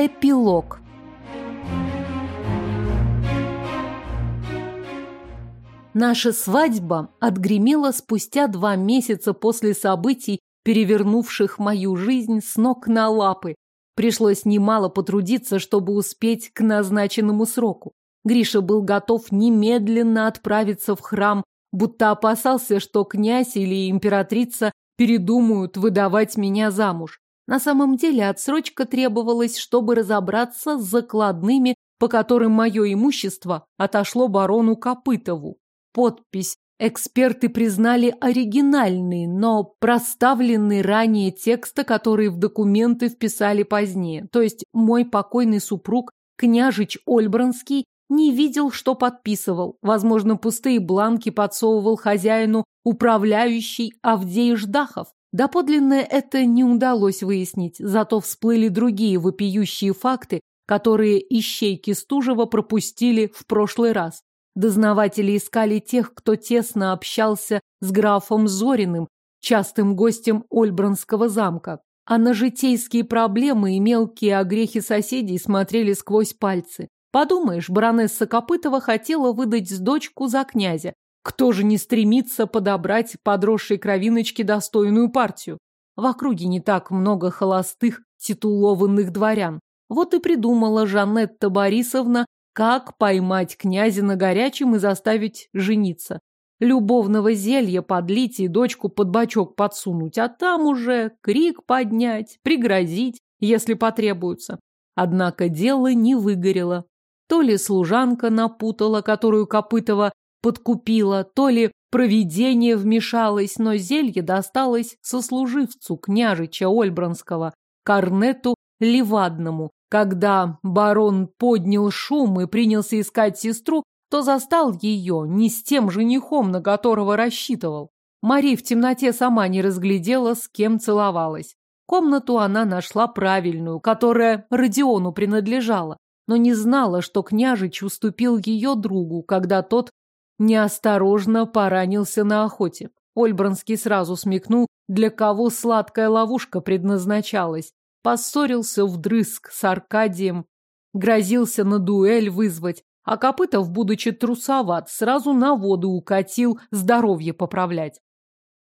Эпилог Наша свадьба отгремела спустя два месяца после событий, перевернувших мою жизнь с ног на лапы. Пришлось немало потрудиться, чтобы успеть к назначенному сроку. Гриша был готов немедленно отправиться в храм, будто опасался, что князь или императрица передумают выдавать меня замуж. На самом деле отсрочка требовалась, чтобы разобраться с закладными, по которым мое имущество отошло барону Копытову подпись эксперты признали оригинальный, но проставленный ранее текста, который в документы вписали позднее. То есть мой покойный супруг, княжич Ольбранский, не видел, что подписывал. Возможно, пустые бланки подсовывал хозяину управляющий Авдей Ждахов. Доподлинно это не удалось выяснить, зато всплыли другие вопиющие факты, которые ищейки Стужева пропустили в прошлый раз. Дознаватели искали тех, кто тесно общался с графом Зориным, частым гостем Ольбранского замка. А на житейские проблемы и мелкие огрехи соседей смотрели сквозь пальцы. Подумаешь, баронесса Копытова хотела выдать с дочку за князя. Кто же не стремится подобрать подросшей кровиночке достойную партию? В округе не так много холостых, титулованных дворян. Вот и придумала Жанетта Борисовна как поймать князя на горячем и заставить жениться? Любовного зелья подлить и дочку под бочок подсунуть, а там уже крик поднять, пригрозить, если потребуется. Однако дело не выгорело. То ли служанка напутала, которую Копытова подкупила, то ли провидение вмешалось, но зелье досталось сослуживцу княжича Ольбранского, Корнету Левадному, когда барон поднял шум и принялся искать сестру, то застал ее не с тем женихом, на которого рассчитывал. Мари в темноте сама не разглядела, с кем целовалась. Комнату она нашла правильную, которая Родиону принадлежала, но не знала, что княжич уступил ее другу, когда тот неосторожно поранился на охоте. Ольбранский сразу смекнул, для кого сладкая ловушка предназначалась, поссорился вдрызг с Аркадием, грозился на дуэль вызвать, а Копытов, будучи трусоват, сразу на воду укатил здоровье поправлять.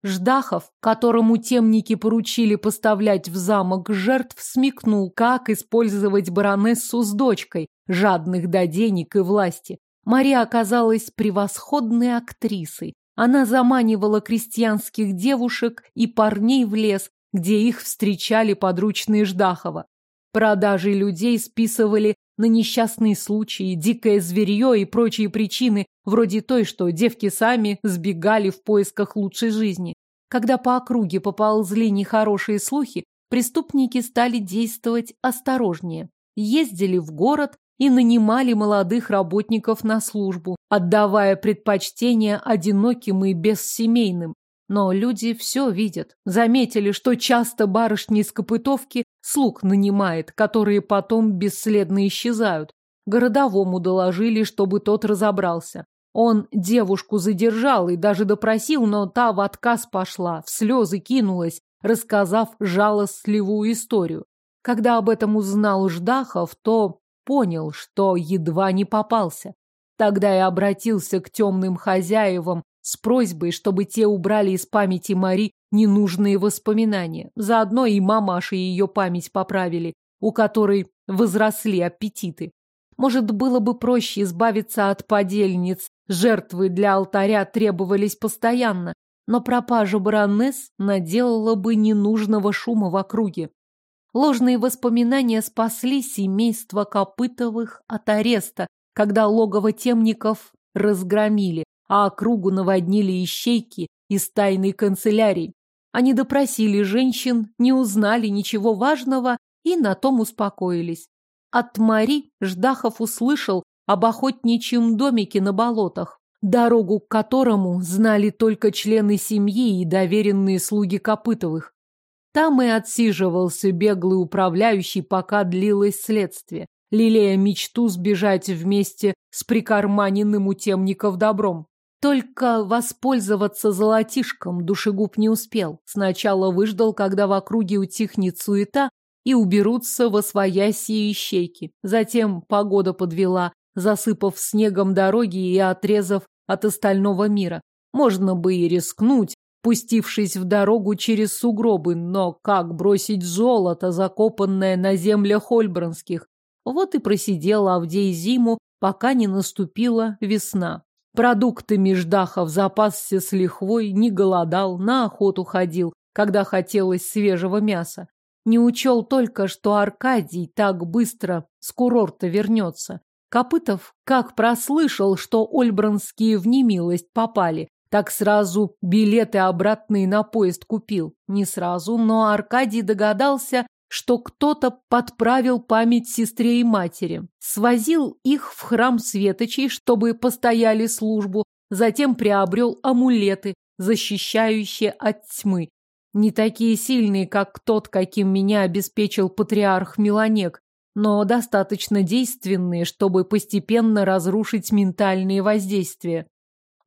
Ждахов, которому темники поручили поставлять в замок жертв, смекнул, как использовать баронессу с дочкой, жадных до денег и власти. Мария оказалась превосходной актрисой. Она заманивала крестьянских девушек и парней в лес, где их встречали подручные Ждахова. Продажи людей списывали на несчастные случаи, дикое зверье и прочие причины, вроде той, что девки сами сбегали в поисках лучшей жизни. Когда по округе поползли нехорошие слухи, преступники стали действовать осторожнее. Ездили в город и нанимали молодых работников на службу, отдавая предпочтение одиноким и бессемейным. Но люди все видят. Заметили, что часто барышни из Копытовки слуг нанимает, которые потом бесследно исчезают. Городовому доложили, чтобы тот разобрался. Он девушку задержал и даже допросил, но та в отказ пошла, в слезы кинулась, рассказав жалостливую историю. Когда об этом узнал Ждахов, то понял, что едва не попался. Тогда и обратился к темным хозяевам с просьбой, чтобы те убрали из памяти Мари ненужные воспоминания. Заодно и мамаши ее память поправили, у которой возросли аппетиты. Может, было бы проще избавиться от подельниц, жертвы для алтаря требовались постоянно, но пропажа баронесс наделала бы ненужного шума в округе. Ложные воспоминания спасли семейство Копытовых от ареста, когда логово темников разгромили, а округу наводнили ищейки из тайной канцелярии. Они допросили женщин, не узнали ничего важного и на том успокоились. От Мари Ждахов услышал об охотничьем домике на болотах, дорогу к которому знали только члены семьи и доверенные слуги Копытовых. Там и отсиживался беглый управляющий, пока длилось следствие, лелея мечту сбежать вместе с прикарманенным у темников добром. Только воспользоваться золотишком душегуб не успел. Сначала выждал, когда в округе утихнет суета, и уберутся во свояси и ищейки. Затем погода подвела, засыпав снегом дороги и отрезав от остального мира. Можно бы и рискнуть, пустившись в дорогу через сугробы, но как бросить золото, закопанное на землях Хольбранских? Вот и просидел Авдей зиму, пока не наступила весна. Продуктами Ждахов запасся с лихвой, не голодал, на охоту ходил, когда хотелось свежего мяса. Не учел только, что Аркадий так быстро с курорта вернется. Копытов как прослышал, что ольбранские в немилость попали, так сразу билеты обратные на поезд купил. Не сразу, но Аркадий догадался, что кто-то подправил память сестре и матери. Свозил их в храм Светочей, чтобы постояли службу, затем приобрел амулеты, защищающие от тьмы. Не такие сильные, как тот, каким меня обеспечил патриарх Меланек, но достаточно действенные, чтобы постепенно разрушить ментальные воздействия.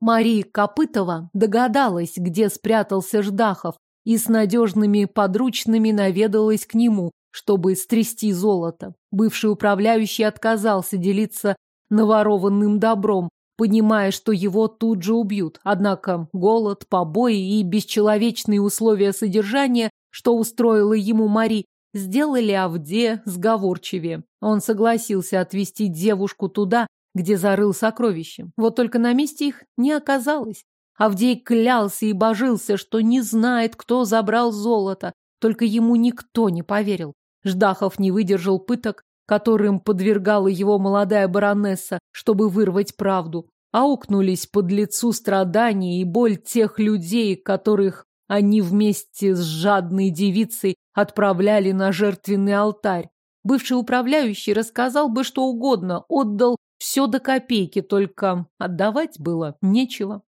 Мария Копытова догадалась, где спрятался Ждахов, и с надежными подручными наведалась к нему, чтобы стрясти золото. Бывший управляющий отказался делиться наворованным добром, понимая, что его тут же убьют. Однако голод, побои и бесчеловечные условия содержания, что устроила ему Мари, сделали Авде сговорчивее. Он согласился отвезти девушку туда, где зарыл сокровища. Вот только на месте их не оказалось. Авдей клялся и божился, что не знает, кто забрал золото, только ему никто не поверил. Ждахов не выдержал пыток, которым подвергала его молодая баронесса, чтобы вырвать правду. Аукнулись под лицу страдания и боль тех людей, которых они вместе с жадной девицей отправляли на жертвенный алтарь. Бывший управляющий рассказал бы что угодно, отдал все до копейки, только отдавать было нечего.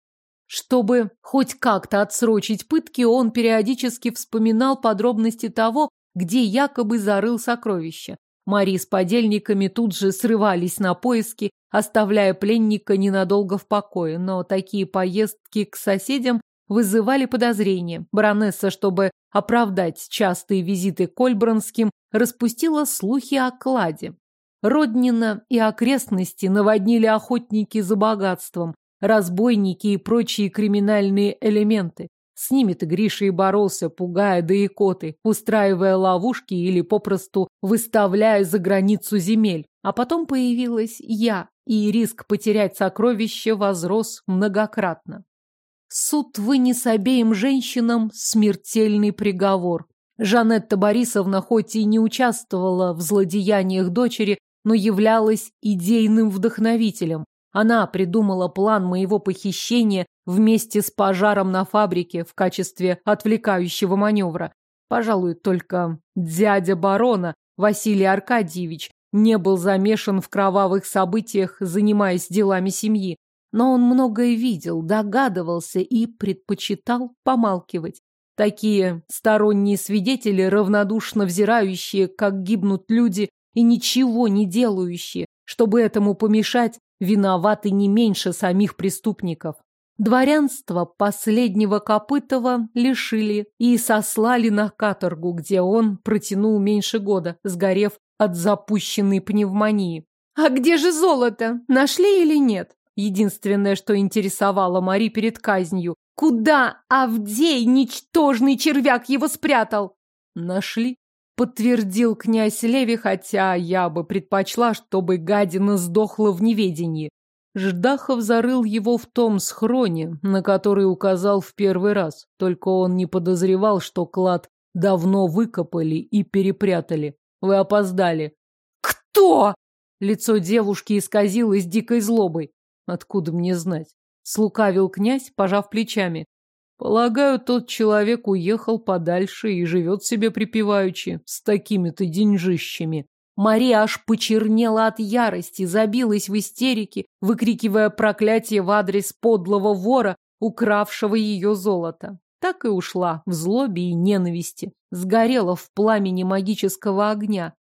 Чтобы хоть как-то отсрочить пытки, он периодически вспоминал подробности того, где якобы зарыл сокровища. Мари с подельниками тут же срывались на поиски, оставляя пленника ненадолго в покое, но такие поездки к соседям вызывали подозрения. Баронесса, чтобы оправдать частые визиты к Ольбранским, распустила слухи о кладе. Роднина и окрестности наводнили охотники за богатством, разбойники и прочие криминальные элементы. С ними-то Гриша и боролся, пугая да икоты, устраивая ловушки или попросту выставляя за границу земель. А потом появилась я, и риск потерять сокровище возрос многократно. Суд вынес обеим женщинам смертельный приговор. Жанетта Борисовна хоть и не участвовала в злодеяниях дочери, но являлась идейным вдохновителем. Она придумала план моего похищения вместе с пожаром на фабрике в качестве отвлекающего маневра. Пожалуй, только дядя барона, Василий Аркадьевич, не был замешан в кровавых событиях, занимаясь делами семьи. Но он многое видел, догадывался и предпочитал помалкивать. Такие сторонние свидетели, равнодушно взирающие, как гибнут люди, и ничего не делающие, чтобы этому помешать, виноваты не меньше самих преступников. Дворянство последнего Копытова лишили и сослали на каторгу, где он протянул меньше года, сгорев от запущенной пневмонии. «А где же золото? Нашли или нет?» Единственное, что интересовало Мари перед казнью. «Куда Авдей, ничтожный червяк, его спрятал?» «Нашли», подтвердил князь Леви, хотя я бы предпочла, чтобы гадина сдохла в неведении. Ждахов зарыл его в том схроне, на который указал в первый раз, только он не подозревал, что клад давно выкопали и перепрятали. Вы опоздали. «Кто?» Лицо девушки исказилось дикой злобой. Откуда мне знать? Слукавил князь, пожав плечами. Полагаю, тот человек уехал подальше и живет себе припеваючи, с такими-то деньжищами. Мария аж почернела от ярости, забилась в истерике, выкрикивая проклятие в адрес подлого вора, укравшего ее золото. Так и ушла в злобе и ненависти, сгорела в пламени магического огня.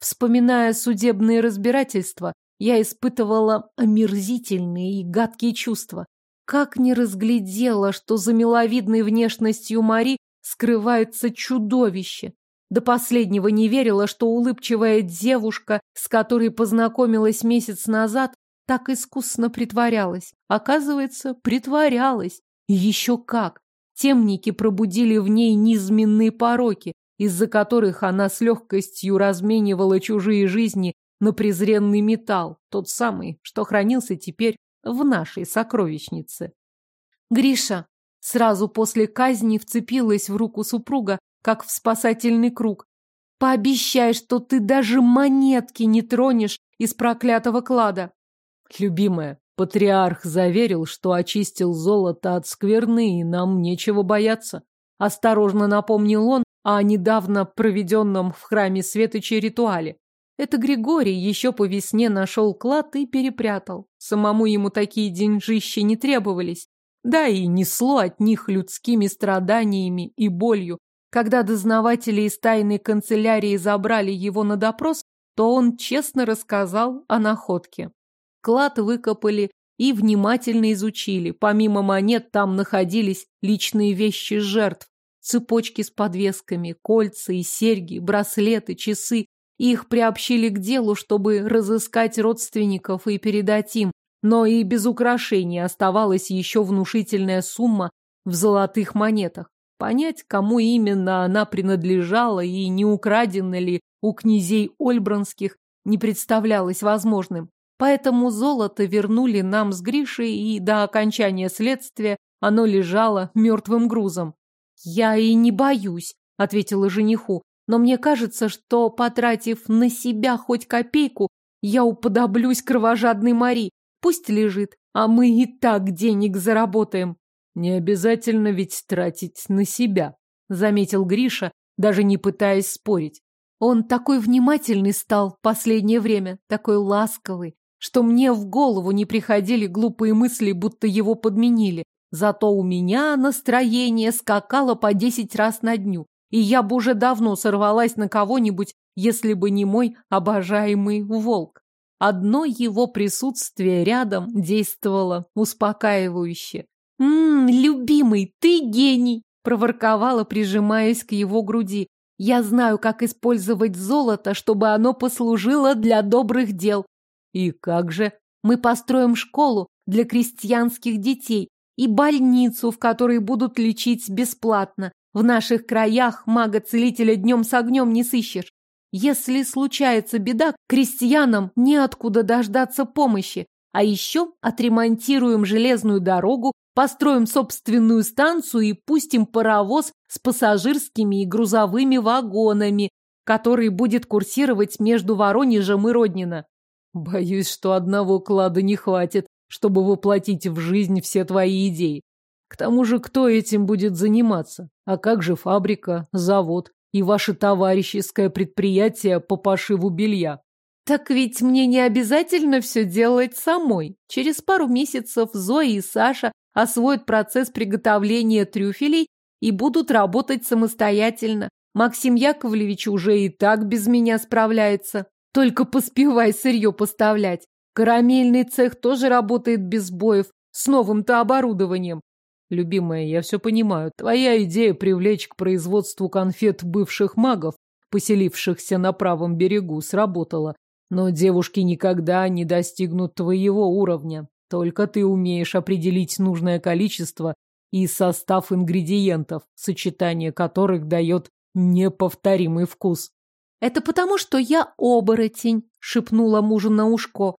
Вспоминая судебные разбирательства, я испытывала омерзительные и гадкие чувства. Как не разглядела, что за миловидной внешностью Мари скрывается чудовище. До последнего не верила, что улыбчивая девушка, с которой познакомилась месяц назад, так искусно притворялась. Оказывается, притворялась. И еще как. Темники пробудили в ней низменные пороки, из-за которых она с легкостью разменивала чужие жизни на презренный металл, тот самый, что хранился теперь в нашей сокровищнице. Гриша сразу после казни вцепилась в руку супруга, как в спасательный круг. Пообещай, что ты даже монетки не тронешь из проклятого клада. Любимая, патриарх заверил, что очистил золото от скверны, и нам нечего бояться. Осторожно напомнил он о недавно проведенном в храме Светочи ритуале. Это Григорий еще по весне нашел клад и перепрятал. Самому ему такие деньжища не требовались. Да и несло от них людскими страданиями и болью. Когда дознаватели из тайной канцелярии забрали его на допрос, то он честно рассказал о находке. Клад выкопали и внимательно изучили. Помимо монет там находились личные вещи жертв. Цепочки с подвесками, кольца и серьги, браслеты, часы. Их приобщили к делу, чтобы разыскать родственников и передать им. Но и без украшений оставалась еще внушительная сумма в золотых монетах. Понять, кому именно она принадлежала и не украдена ли у князей Ольбранских, не представлялось возможным. Поэтому золото вернули нам с Гришей, и до окончания следствия оно лежало мертвым грузом. «Я и не боюсь», — ответила жениху, «но мне кажется, что, потратив на себя хоть копейку, я уподоблюсь кровожадной Мари. Пусть лежит, а мы и так денег заработаем». «Не обязательно ведь тратить на себя», — заметил Гриша, даже не пытаясь спорить. Он такой внимательный стал в последнее время, такой ласковый, что мне в голову не приходили глупые мысли, будто его подменили. Зато у меня настроение скакало по десять раз на дню, и я бы уже давно сорвалась на кого-нибудь, если бы не мой обожаемый волк. Одно его присутствие рядом действовало успокаивающе. «Ммм, любимый, ты гений!» – проворковала, прижимаясь к его груди. «Я знаю, как использовать золото, чтобы оно послужило для добрых дел. И как же? Мы построим школу для крестьянских детей и больницу, в которой будут лечить бесплатно. В наших краях мага-целителя днем с огнем не сыщешь. Если случается беда, крестьянам неоткуда дождаться помощи. А еще отремонтируем железную дорогу, построим собственную станцию и пустим паровоз с пассажирскими и грузовыми вагонами, который будет курсировать между Воронежем и Роднино. Боюсь, что одного клада не хватит, чтобы воплотить в жизнь все твои идеи. К тому же, кто этим будет заниматься? А как же фабрика, завод и ваше товарищеское предприятие по пошиву белья? Так ведь мне не обязательно все делать самой. Через пару месяцев Зоя и Саша освоят процесс приготовления трюфелей и будут работать самостоятельно. Максим Яковлевич уже и так без меня справляется. Только поспевай сырье поставлять. Карамельный цех тоже работает без боев, с новым-то оборудованием. Любимая, я все понимаю. Твоя идея привлечь к производству конфет бывших магов, поселившихся на правом берегу, сработала. Но девушки никогда не достигнут твоего уровня. Только ты умеешь определить нужное количество и состав ингредиентов, сочетание которых дает неповторимый вкус. «Это потому, что я оборотень», — шепнула мужу на ушко.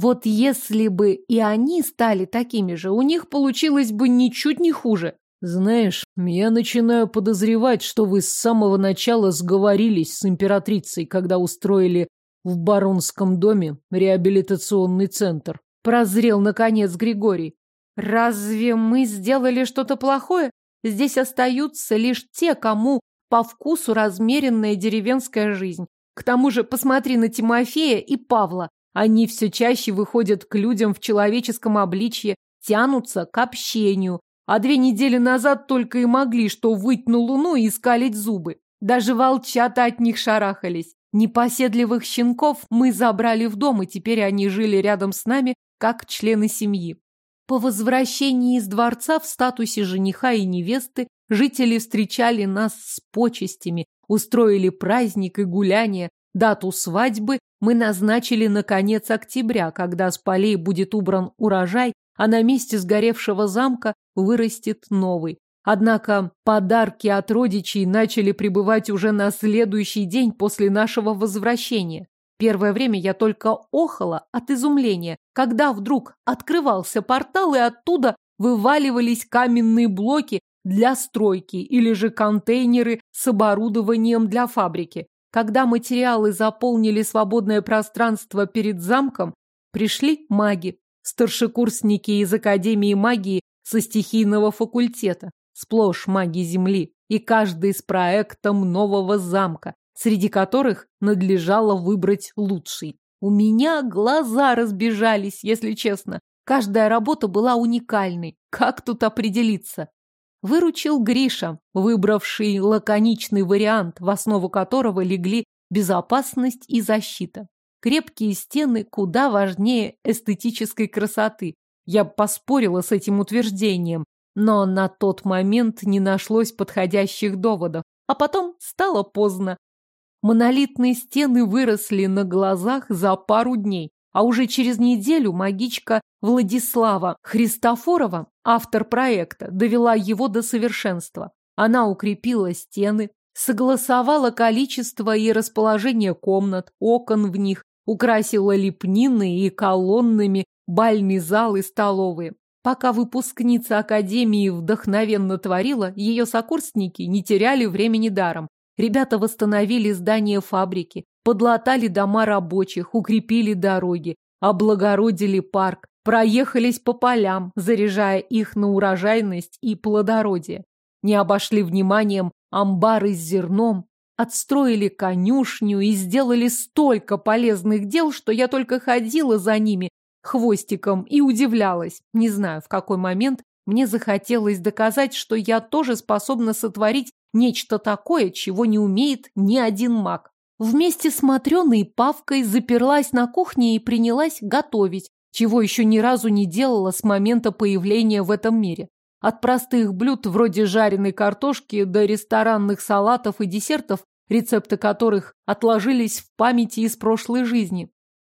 «Вот если бы и они стали такими же, у них получилось бы ничуть не хуже». «Знаешь, я начинаю подозревать, что вы с самого начала сговорились с императрицей, когда устроили в баронском доме реабилитационный центр». Прозрел, наконец, Григорий. «Разве мы сделали что-то плохое? Здесь остаются лишь те, кому по вкусу размеренная деревенская жизнь. К тому же посмотри на Тимофея и Павла. Они все чаще выходят к людям в человеческом обличье, тянутся к общению. А две недели назад только и могли что выть на луну и скалить зубы. Даже волчата от них шарахались. Непоседливых щенков мы забрали в дом, и теперь они жили рядом с нами, как члены семьи. По возвращении из дворца в статусе жениха и невесты Жители встречали нас с почестями, устроили праздник и гуляние. Дату свадьбы мы назначили на конец октября, когда с полей будет убран урожай, а на месте сгоревшего замка вырастет новый. Однако подарки от родичей начали прибывать уже на следующий день после нашего возвращения. Первое время я только охала от изумления, когда вдруг открывался портал, и оттуда вываливались каменные блоки для стройки или же контейнеры с оборудованием для фабрики. Когда материалы заполнили свободное пространство перед замком, пришли маги, старшекурсники из Академии магии со стихийного факультета, сплошь маги Земли, и каждый с проектом нового замка, среди которых надлежало выбрать лучший. У меня глаза разбежались, если честно. Каждая работа была уникальной. Как тут определиться? Выручил Гриша, выбравший лаконичный вариант, в основу которого легли безопасность и защита. Крепкие стены куда важнее эстетической красоты. Я поспорила с этим утверждением, но на тот момент не нашлось подходящих доводов. А потом стало поздно. Монолитные стены выросли на глазах за пару дней, а уже через неделю магичка Владислава Христофорова, автор проекта, довела его до совершенства. Она укрепила стены, согласовала количество и расположение комнат, окон в них, украсила лепниной и колоннами бальный зал и столовые. Пока выпускница академии вдохновенно творила, ее сокурсники не теряли времени даром. Ребята восстановили здание фабрики, подлатали дома рабочих, укрепили дороги, облагородили парк, проехались по полям, заряжая их на урожайность и плодородие. Не обошли вниманием амбары с зерном, отстроили конюшню и сделали столько полезных дел, что я только ходила за ними хвостиком и удивлялась. Не знаю, в какой момент мне захотелось доказать, что я тоже способна сотворить Нечто такое, чего не умеет ни один маг. Вместе с Матрёной Павкой заперлась на кухне и принялась готовить, чего еще ни разу не делала с момента появления в этом мире. От простых блюд вроде жареной картошки до ресторанных салатов и десертов, рецепты которых отложились в памяти из прошлой жизни.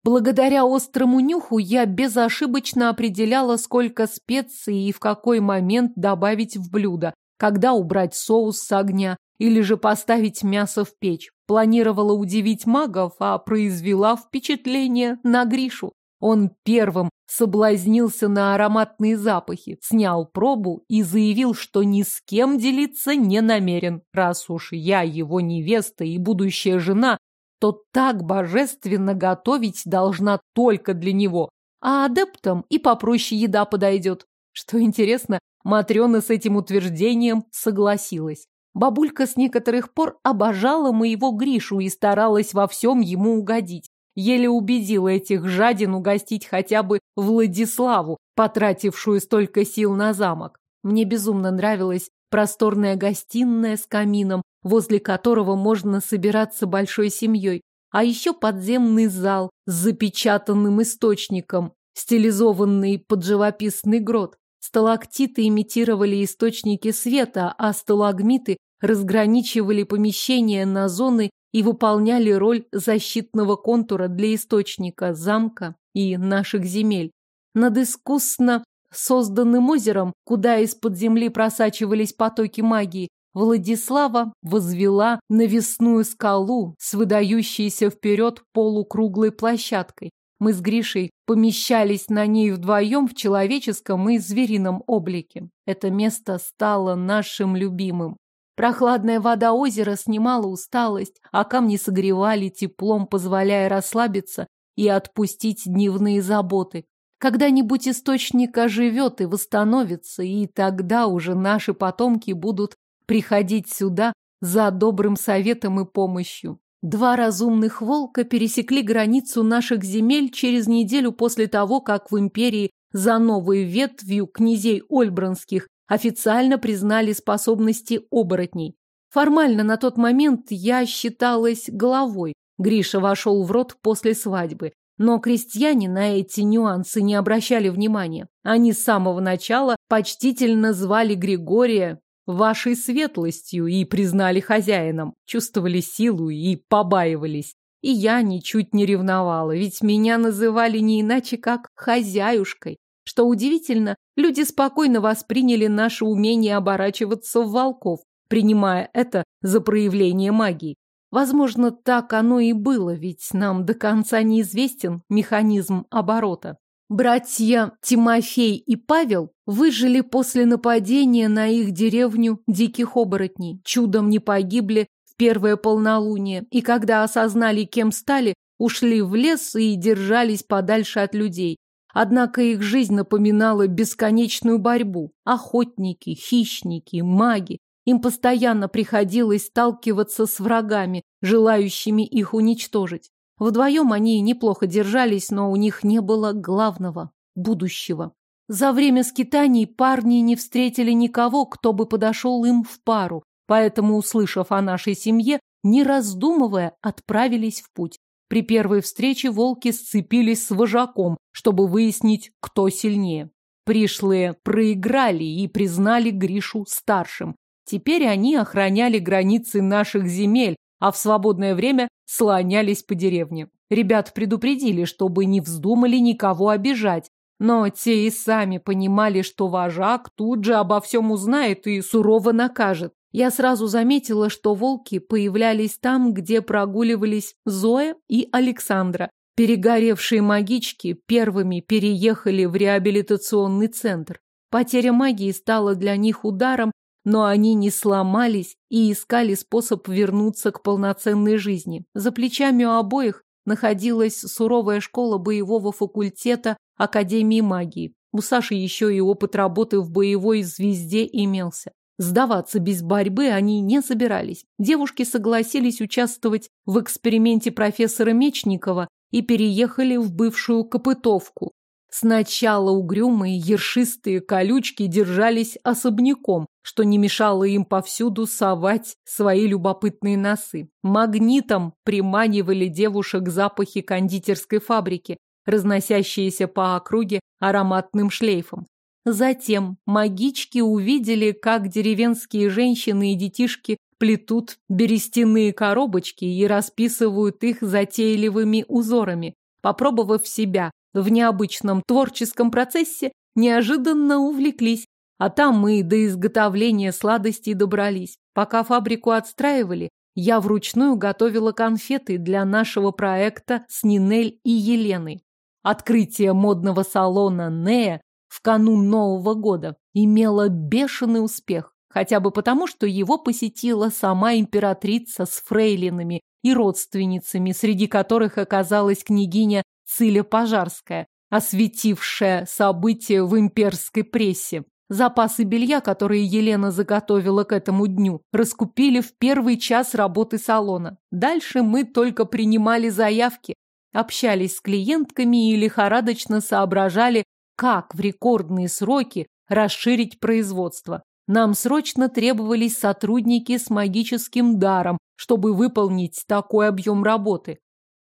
Благодаря острому нюху я безошибочно определяла, сколько специй и в какой момент добавить в блюдо, когда убрать соус с огня или же поставить мясо в печь. Планировала удивить магов, а произвела впечатление на Гришу. Он первым соблазнился на ароматные запахи, снял пробу и заявил, что ни с кем делиться не намерен. Раз уж я его невеста и будущая жена, то так божественно готовить должна только для него, а адептам и попроще еда подойдет. Что интересно, Матрена с этим утверждением согласилась. Бабулька с некоторых пор обожала моего Гришу и старалась во всем ему угодить. Еле убедила этих жадин угостить хотя бы Владиславу, потратившую столько сил на замок. Мне безумно нравилась просторная гостиная с камином, возле которого можно собираться большой семьей, а еще подземный зал с запечатанным источником, стилизованный под живописный грот. Сталактиты имитировали источники света, а сталагмиты разграничивали помещения на зоны и выполняли роль защитного контура для источника, замка и наших земель. Над искусно созданным озером, куда из-под земли просачивались потоки магии, Владислава возвела навесную скалу с выдающейся вперед полукруглой площадкой. Мы с Гришей помещались на ней вдвоем в человеческом и зверином облике. Это место стало нашим любимым. Прохладная вода озера снимала усталость, а камни согревали теплом, позволяя расслабиться и отпустить дневные заботы. Когда-нибудь источник оживет и восстановится, и тогда уже наши потомки будут приходить сюда за добрым советом и помощью. Два разумных волка пересекли границу наших земель через неделю после того, как в империи за новой ветвью князей Ольбранских официально признали способности оборотней. Формально на тот момент я считалась головой. Гриша вошел в рот после свадьбы. Но крестьяне на эти нюансы не обращали внимания. Они с самого начала почтительно звали Григория вашей светлостью и признали хозяином, чувствовали силу и побаивались. И я ничуть не ревновала, ведь меня называли не иначе, как хозяюшкой. Что удивительно, люди спокойно восприняли наше умение оборачиваться в волков, принимая это за проявление магии. Возможно, так оно и было, ведь нам до конца неизвестен механизм оборота. Братья Тимофей и Павел выжили после нападения на их деревню диких оборотней, чудом не погибли в первое полнолуние, и когда осознали, кем стали, ушли в лес и держались подальше от людей. Однако их жизнь напоминала бесконечную борьбу. Охотники, хищники, маги. Им постоянно приходилось сталкиваться с врагами, желающими их уничтожить. Вдвоем они неплохо держались, но у них не было главного – будущего. За время скитаний парни не встретили никого, кто бы подошел им в пару, поэтому, услышав о нашей семье, не раздумывая, отправились в путь. При первой встрече волки сцепились с вожаком, чтобы выяснить, кто сильнее. Пришлые проиграли и признали Гришу старшим. Теперь они охраняли границы наших земель, а в свободное время слонялись по деревне. Ребят предупредили, чтобы не вздумали никого обижать, но те и сами понимали, что вожак тут же обо всем узнает и сурово накажет. Я сразу заметила, что волки появлялись там, где прогуливались Зоя и Александра. Перегоревшие магички первыми переехали в реабилитационный центр. Потеря магии стала для них ударом, но они не сломались и искали способ вернуться к полноценной жизни. За плечами у обоих находилась суровая школа боевого факультета Академии магии. У Саши еще и опыт работы в боевой звезде имелся. Сдаваться без борьбы они не собирались. Девушки согласились участвовать в эксперименте профессора Мечникова и переехали в бывшую Копытовку. Сначала угрюмые ершистые колючки держались особняком, что не мешало им повсюду совать свои любопытные носы. Магнитом приманивали девушек запахи кондитерской фабрики, разносящиеся по округе ароматным шлейфом. Затем магички увидели, как деревенские женщины и детишки плетут берестяные коробочки и расписывают их затейливыми узорами. Попробовав себя в необычном творческом процессе, неожиданно увлеклись, а там мы до изготовления сладостей добрались. Пока фабрику отстраивали, я вручную готовила конфеты для нашего проекта с Нинель и Еленой. Открытие модного салона Нея в канун Нового года имело бешеный успех, хотя бы потому, что его посетила сама императрица с фрейлинами и родственницами, среди которых оказалась княгиня Циля Пожарская, осветившая события в имперской прессе. Запасы белья, которые Елена заготовила к этому дню, раскупили в первый час работы салона. Дальше мы только принимали заявки, общались с клиентками и лихорадочно соображали, как в рекордные сроки расширить производство. Нам срочно требовались сотрудники с магическим даром, чтобы выполнить такой объем работы.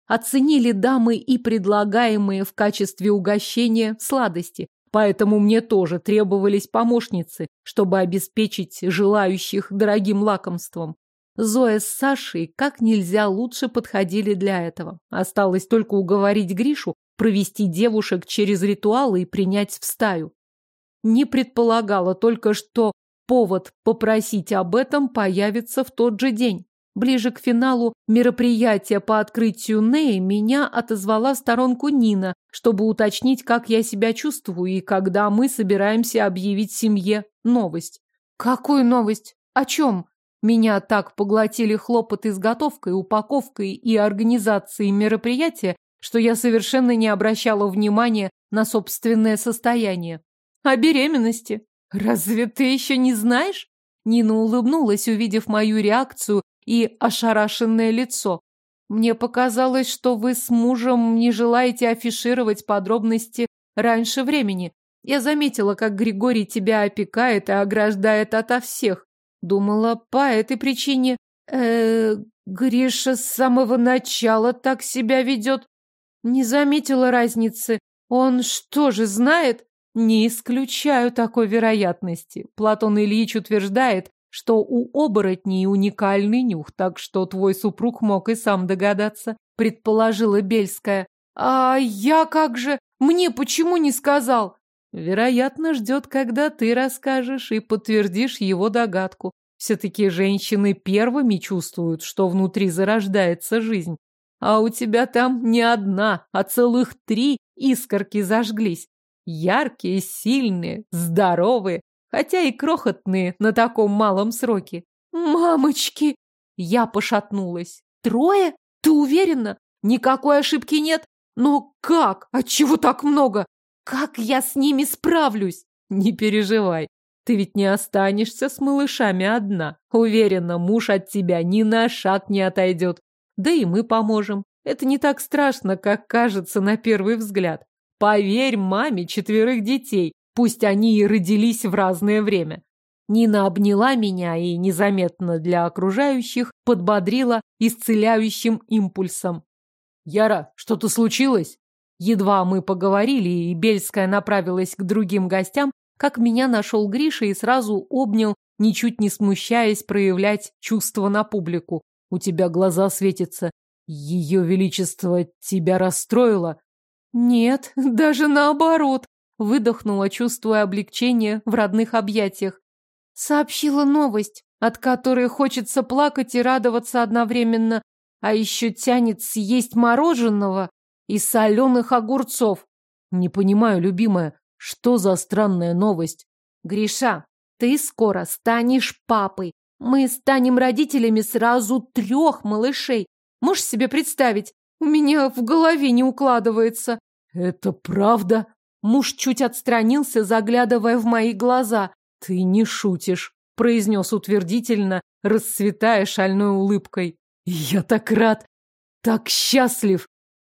Оценили дамы и предлагаемые в качестве угощения сладости, Поэтому мне тоже требовались помощницы, чтобы обеспечить желающих дорогим лакомством. Зоя с Сашей как нельзя лучше подходили для этого. Осталось только уговорить Гришу провести девушек через ритуалы и принять в стаю. Не предполагала только, что повод попросить об этом появится в тот же день. Ближе к финалу мероприятия по открытию Неи меня отозвала в сторонку Нина, чтобы уточнить, как я себя чувствую и когда мы собираемся объявить семье новость. Какую новость? О чем? Меня так поглотили хлопоты с готовкой, упаковкой и организацией мероприятия, что я совершенно не обращала внимания на собственное состояние. О беременности. Разве ты еще не знаешь? Нина улыбнулась, увидев мою реакцию и ошарашенное лицо. Мне показалось, что вы с мужем не желаете афишировать подробности раньше времени. Я заметила, как Григорий тебя опекает и ограждает ото всех. Думала, по этой причине... Э, Гриша с самого начала так себя ведет. Не заметила разницы. Он что же знает? Не исключаю такой вероятности. Платон Ильич утверждает, что у оборотней уникальный нюх, так что твой супруг мог и сам догадаться, предположила Бельская. А я как же? Мне почему не сказал? Вероятно, ждет, когда ты расскажешь и подтвердишь его догадку. Все-таки женщины первыми чувствуют, что внутри зарождается жизнь. А у тебя там не одна, а целых три искорки зажглись. Яркие, сильные, здоровые, хотя и крохотные на таком малом сроке. «Мамочки!» Я пошатнулась. «Трое? Ты уверена? Никакой ошибки нет? Но как? Отчего так много? Как я с ними справлюсь?» «Не переживай. Ты ведь не останешься с малышами одна. Уверена, муж от тебя ни на шаг не отойдет. Да и мы поможем. Это не так страшно, как кажется на первый взгляд. Поверь маме четверых детей, пусть они и родились в разное время. Нина обняла меня и незаметно для окружающих подбодрила исцеляющим импульсом. «Яра, что-то случилось?» Едва мы поговорили, и Бельская направилась к другим гостям, как меня нашел Гриша и сразу обнял, ничуть не смущаясь проявлять чувства на публику. «У тебя глаза светятся. Ее Величество тебя расстроило?» «Нет, даже наоборот», — выдохнула, чувствуя облегчение в родных объятиях. Сообщила новость, от которой хочется плакать и радоваться одновременно, а еще тянет съесть мороженого и соленых огурцов. Не понимаю, любимая, что за странная новость? Гриша, ты скоро станешь папой. Мы станем родителями сразу трех малышей. Можешь себе представить? У меня в голове не укладывается. Это правда? Муж чуть отстранился, заглядывая в мои глаза. Ты не шутишь, произнес утвердительно, расцветая шальной улыбкой. Я так рад, так счастлив,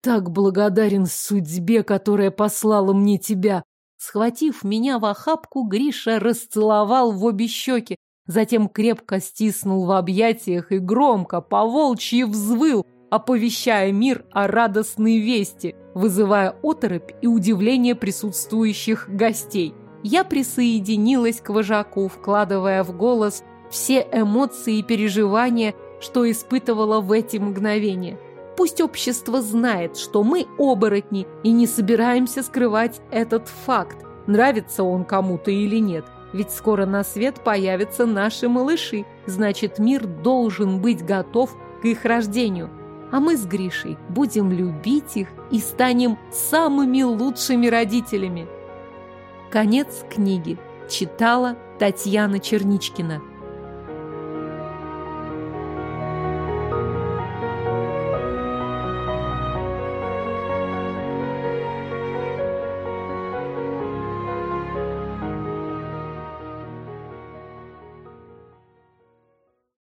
так благодарен судьбе, которая послала мне тебя. Схватив меня в охапку, Гриша расцеловал в обе щеки, затем крепко стиснул в объятиях и громко, по-волчьи взвыл, оповещая мир о радостной вести, вызывая оторопь и удивление присутствующих гостей. Я присоединилась к вожаку, вкладывая в голос все эмоции и переживания, что испытывала в эти мгновения. Пусть общество знает, что мы оборотни и не собираемся скрывать этот факт, нравится он кому-то или нет. Ведь скоро на свет появятся наши малыши, значит мир должен быть готов к их рождению а мы с Гришей будем любить их и станем самыми лучшими родителями. Конец книги. Читала Татьяна Черничкина.